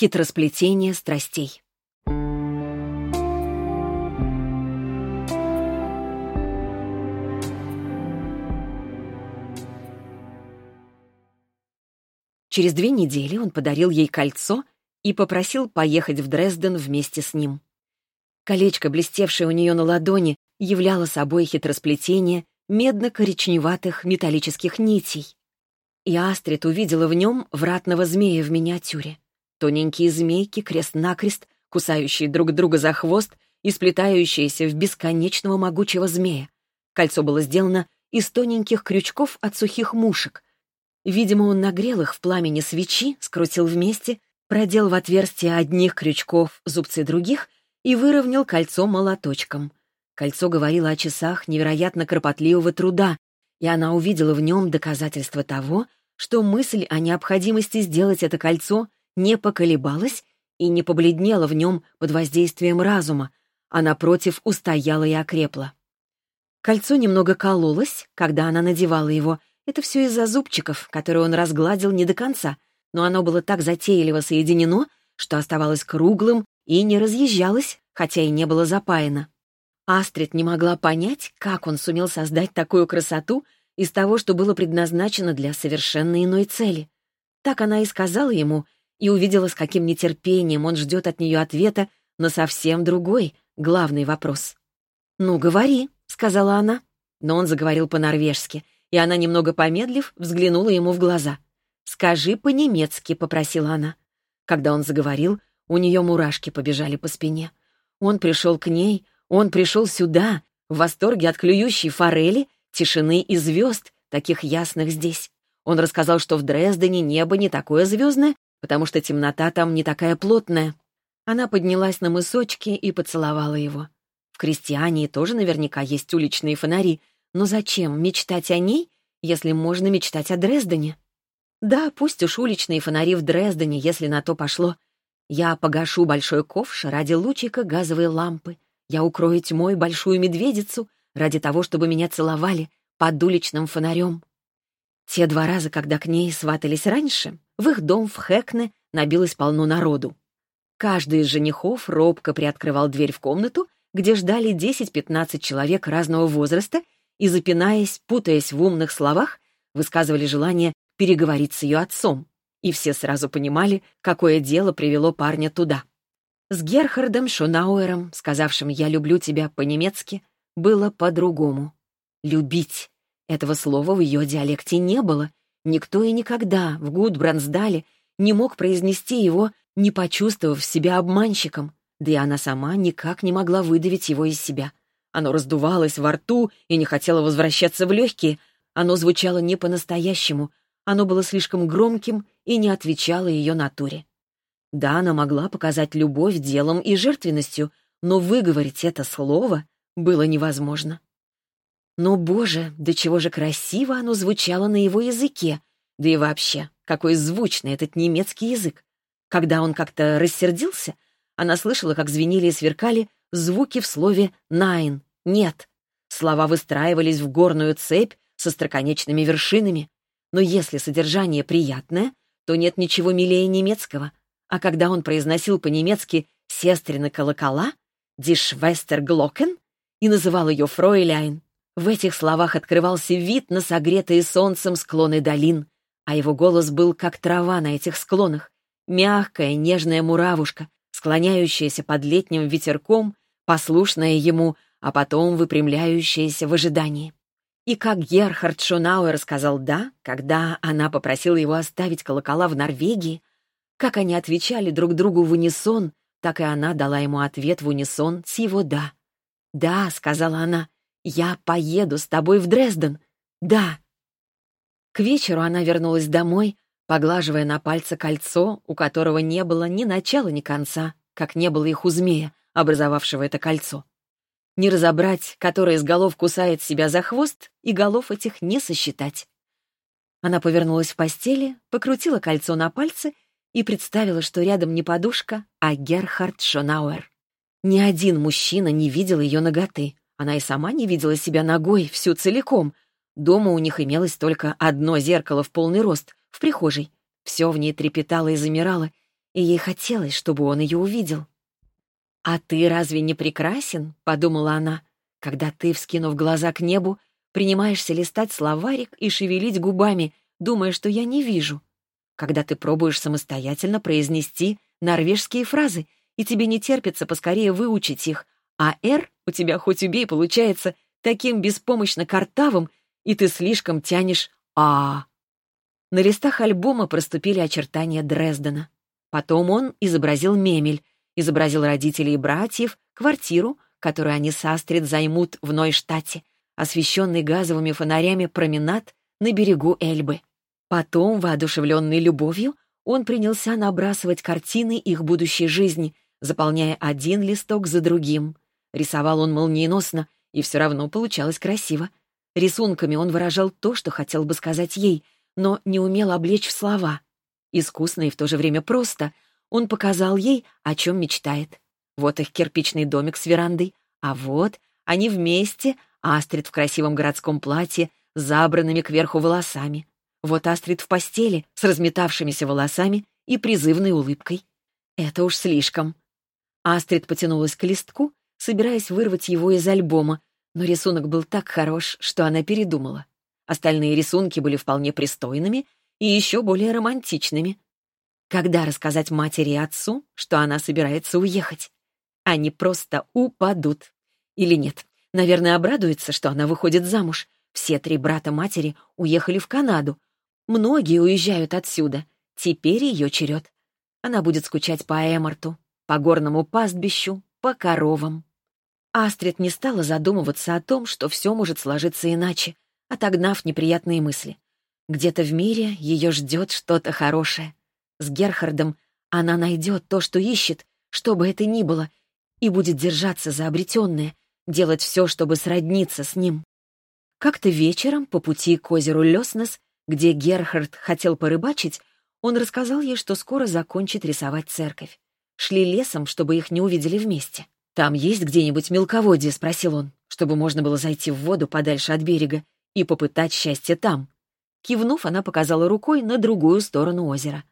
Хитросплетение страстей. Через две недели он подарил ей кольцо и попросил поехать в Дрезден вместе с ним. Колечко, блестевшее у нее на ладони, являло собой хитросплетение медно-коричневатых металлических нитей. И Астрид увидела в нем вратного змея в миниатюре. Тоненькие змейки, крест-накрест, кусающие друг друга за хвост и сплетающиеся в бесконечного могучего змея. Кольцо было сделано из тоненьких крючков от сухих мушек. Видимо, он нагрел их в пламени свечи, скрутил вместе, продел в отверстие одних крючков зубцы других и выровнял кольцо молоточком. Кольцо говорило о часах невероятно кропотливого труда, и она увидела в нем доказательство того, что мысль о необходимости сделать это кольцо не поколебалась и не побледнела в нем под воздействием разума, а, напротив, устояла и окрепла. Кольцо немного кололось, когда она надевала его. Это все из-за зубчиков, которые он разгладил не до конца, но оно было так затейливо соединено, что оставалось круглым и не разъезжалось, хотя и не было запаяно. Астрид не могла понять, как он сумел создать такую красоту из того, что было предназначено для совершенно иной цели. Так она и сказала ему, и увидела, с каким нетерпением он ждет от нее ответа на совсем другой, главный вопрос. «Ну, говори», — сказала она. Но он заговорил по-норвежски, и она, немного помедлив, взглянула ему в глаза. «Скажи по-немецки», — попросила она. Когда он заговорил, у нее мурашки побежали по спине. Он пришел к ней, он пришел сюда, в восторге от клюющей форели, тишины и звезд, таких ясных здесь. Он рассказал, что в Дрездене небо не такое звездное, потому что темнота там не такая плотная. Она поднялась на мысочки и поцеловала его. В крестьяне тоже наверняка есть уличные фонари, но зачем мечтать о ней, если можно мечтать о Дрездене? Да, пусть уж уличные фонари в Дрездене, если на то пошло. Я погашу большой ковш ради лучика газовой лампы. Я укрою тьмой большую медведицу ради того, чтобы меня целовали под уличным фонарем. Те два раза, когда к ней сватались раньше, в их дом в Хэкне набилось полно народу. Каждый из женихов робко приоткрывал дверь в комнату, где ждали 10-15 человек разного возраста и, запинаясь, путаясь в умных словах, высказывали желание переговорить с ее отцом. И все сразу понимали, какое дело привело парня туда. С Герхардом Шонауэром, сказавшим «я люблю тебя» по-немецки, было по-другому. «Любить» — этого слова в ее диалекте не было. Никто и никогда в Гудбрансдале не мог произнести его, не почувствовав себя обманщиком, да и она сама никак не могла выдавить его из себя. Оно раздувалось во рту и не хотело возвращаться в легкие. Оно звучало не по-настоящему, оно было слишком громким и не отвечало ее натуре. Да, она могла показать любовь делом и жертвенностью, но выговорить это слово было невозможно. Но, боже, до чего же красиво оно звучало на его языке, да и вообще, какой звучный этот немецкий язык. Когда он как-то рассердился, она слышала, как звенели и сверкали звуки в слове «найн» — «нет». Слова выстраивались в горную цепь со строконечными вершинами. Но если содержание приятное, то нет ничего милее немецкого — а когда он произносил по-немецки «сестрины колокола», «Die Schwester и называл ее Фройляйн, в этих словах открывался вид на согретые солнцем склоны долин, а его голос был как трава на этих склонах, мягкая, нежная муравушка, склоняющаяся под летним ветерком, послушная ему, а потом выпрямляющаяся в ожидании. И как Герхард Шонауэр сказал «да», когда она попросила его оставить колокола в Норвегии, как они отвечали друг другу в унисон, так и она дала ему ответ в унисон с его «да». «Да», — сказала она, — «я поеду с тобой в Дрезден. Да». К вечеру она вернулась домой, поглаживая на пальце кольцо, у которого не было ни начала, ни конца, как не было их у змея, образовавшего это кольцо. Не разобрать, который из голов кусает себя за хвост, и голов этих не сосчитать. Она повернулась в постели, покрутила кольцо на пальце и представила, что рядом не подушка, а Герхард Шонауэр. Ни один мужчина не видел ее ноготы. Она и сама не видела себя ногой всю целиком. Дома у них имелось только одно зеркало в полный рост, в прихожей. Все в ней трепетало и замирало, и ей хотелось, чтобы он ее увидел. «А ты разве не прекрасен?» — подумала она, когда ты, вскинув глаза к небу, принимаешься листать словарик и шевелить губами, думая, что я не вижу. Когда ты пробуешь самостоятельно произнести норвежские фразы, и тебе не терпится поскорее выучить их, а «р» у тебя хоть убей получается таким беспомощно картавым, и ты слишком тянешь «а». На листах альбома проступили очертания Дрездена. Потом он изобразил мемель, изобразил родителей и братьев, квартиру, которую они с Астрид займут в Нойштате, освещенный газовыми фонарями променад на берегу Эльбы. Потом, воодушевленный любовью, он принялся набрасывать картины их будущей жизни, заполняя один листок за другим. Рисовал он молниеносно, и все равно получалось красиво. Рисунками он выражал то, что хотел бы сказать ей, но не умел облечь в слова. Искусно и в то же время просто он показал ей, о чем мечтает. Вот их кирпичный домик с верандой, а вот они вместе, Астрид в красивом городском платье, забранными кверху волосами. Вот Астрид в постели, с разметавшимися волосами и призывной улыбкой. Это уж слишком. Астрид потянулась к листку, собираясь вырвать его из альбома, но рисунок был так хорош, что она передумала. Остальные рисунки были вполне пристойными и еще более романтичными. Когда рассказать матери и отцу, что она собирается уехать? Они просто упадут. Или нет, наверное, обрадуются, что она выходит замуж. Все три брата матери уехали в Канаду, Многие уезжают отсюда. Теперь ее черед. Она будет скучать по Эморту, по горному пастбищу, по коровам. Астрид не стала задумываться о том, что все может сложиться иначе, отогнав неприятные мысли. Где-то в мире ее ждет что-то хорошее. С Герхардом она найдет то, что ищет, что бы это ни было, и будет держаться за обретенное, делать все, чтобы сродниться с ним. Как-то вечером по пути к озеру Леснес где Герхард хотел порыбачить, он рассказал ей, что скоро закончит рисовать церковь. Шли лесом, чтобы их не увидели вместе. «Там есть где-нибудь мелководье?» — спросил он, чтобы можно было зайти в воду подальше от берега и попытать счастье там. Кивнув, она показала рукой на другую сторону озера.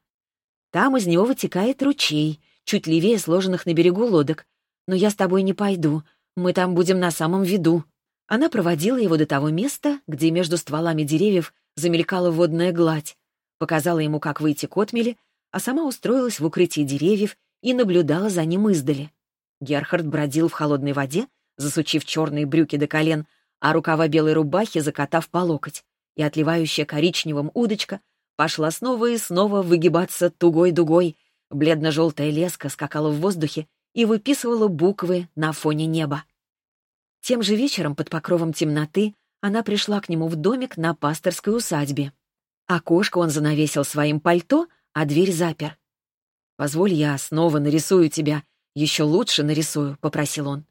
«Там из него вытекает ручей, чуть левее сложенных на берегу лодок. Но я с тобой не пойду, мы там будем на самом виду». Она проводила его до того места, где между стволами деревьев замелькала водная гладь, показала ему, как выйти к отмели, а сама устроилась в укрытии деревьев и наблюдала за ним издали. Герхард бродил в холодной воде, засучив черные брюки до колен, а рукава белой рубахи закатав по локоть, и отливающая коричневым удочка пошла снова и снова выгибаться тугой дугой, бледно-желтая леска скакала в воздухе и выписывала буквы на фоне неба. Тем же вечером под покровом темноты она пришла к нему в домик на пасторской усадьбе. Окошко он занавесил своим пальто, а дверь запер. «Позволь, я снова нарисую тебя. Еще лучше нарисую», — попросил он.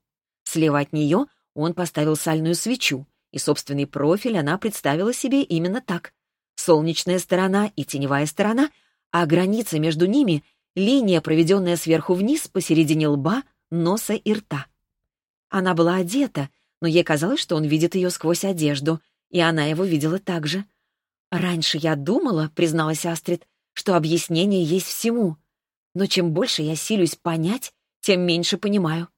Слева от нее он поставил сальную свечу, и собственный профиль она представила себе именно так. Солнечная сторона и теневая сторона, а граница между ними — линия, проведенная сверху вниз посередине лба, носа и рта. Она была одета, но ей казалось, что он видит ее сквозь одежду, и она его видела так же. «Раньше я думала», — призналась Астрид, «что объяснение есть всему. Но чем больше я силюсь понять, тем меньше понимаю».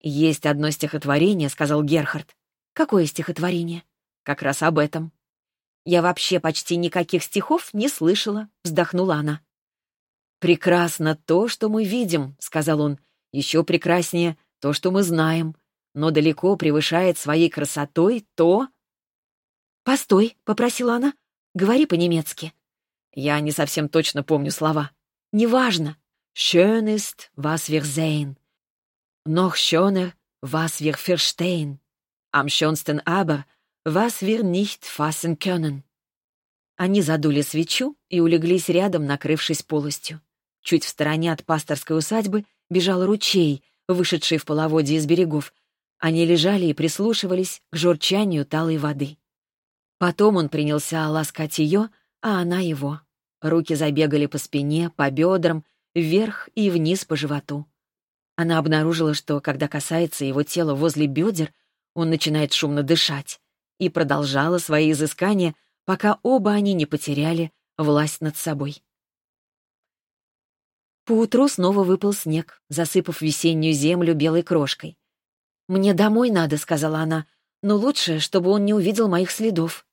«Есть одно стихотворение», — сказал Герхард. «Какое стихотворение?» «Как раз об этом». «Я вообще почти никаких стихов не слышала», — вздохнула она. «Прекрасно то, что мы видим», — сказал он. «Еще прекраснее то, что мы знаем но далеко превышает своей красотой то... «Постой», — попросила она, — «говори по-немецки». Я не совсем точно помню слова. «Неважно. Schön ist, was wir sehen. Noch schöner, was wir verstehen. Am schönsten aber, was wir nicht fassen können». Они задули свечу и улеглись рядом, накрывшись полостью. Чуть в стороне от пасторской усадьбы бежал ручей, вышедший в половодье из берегов, они лежали и прислушивались к журчанию талой воды. Потом он принялся ласкать ее, а она его. Руки забегали по спине, по бедрам, вверх и вниз по животу. Она обнаружила, что, когда касается его тела возле бедер, он начинает шумно дышать, и продолжала свои изыскания, пока оба они не потеряли власть над собой. Поутру снова выпал снег, засыпав весеннюю землю белой крошкой. «Мне домой надо», — сказала она, — «но лучше, чтобы он не увидел моих следов».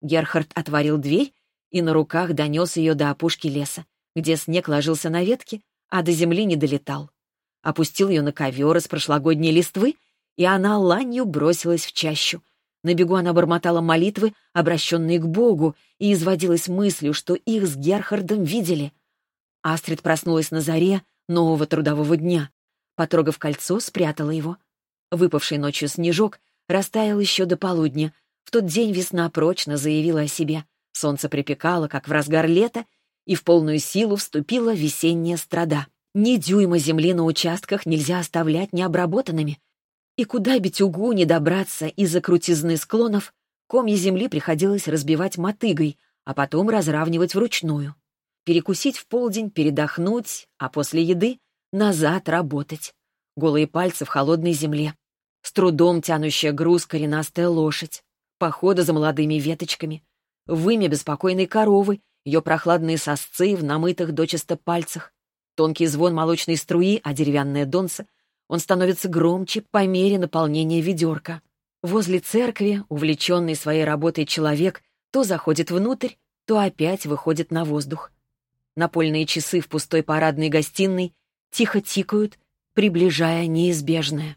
Герхард отворил дверь и на руках донес ее до опушки леса, где снег ложился на ветки, а до земли не долетал. Опустил ее на ковер из прошлогодней листвы, и она ланью бросилась в чащу. На бегу она бормотала молитвы, обращенные к Богу, и изводилась мыслью, что их с Герхардом видели. Астрид проснулась на заре нового трудового дня. Потрогав кольцо, спрятала его. Выпавший ночью снежок растаял еще до полудня. В тот день весна прочно заявила о себе. Солнце припекало, как в разгар лета, и в полную силу вступила весенняя страда. Ни дюйма земли на участках нельзя оставлять необработанными. И куда битюгу не добраться из-за крутизны склонов, комья земли приходилось разбивать мотыгой, а потом разравнивать вручную. Перекусить в полдень, передохнуть, а после еды назад работать. Голые пальцы в холодной земле. С трудом тянущая груз коренастая лошадь. Похода за молодыми веточками. Вымя беспокойной коровы, ее прохладные сосцы в намытых дочисто пальцах. Тонкий звон молочной струи, а деревянное донце. Он становится громче по мере наполнения ведерка. Возле церкви, увлеченный своей работой человек, то заходит внутрь, то опять выходит на воздух. Напольные часы в пустой парадной гостиной тихо тикают, приближая неизбежное.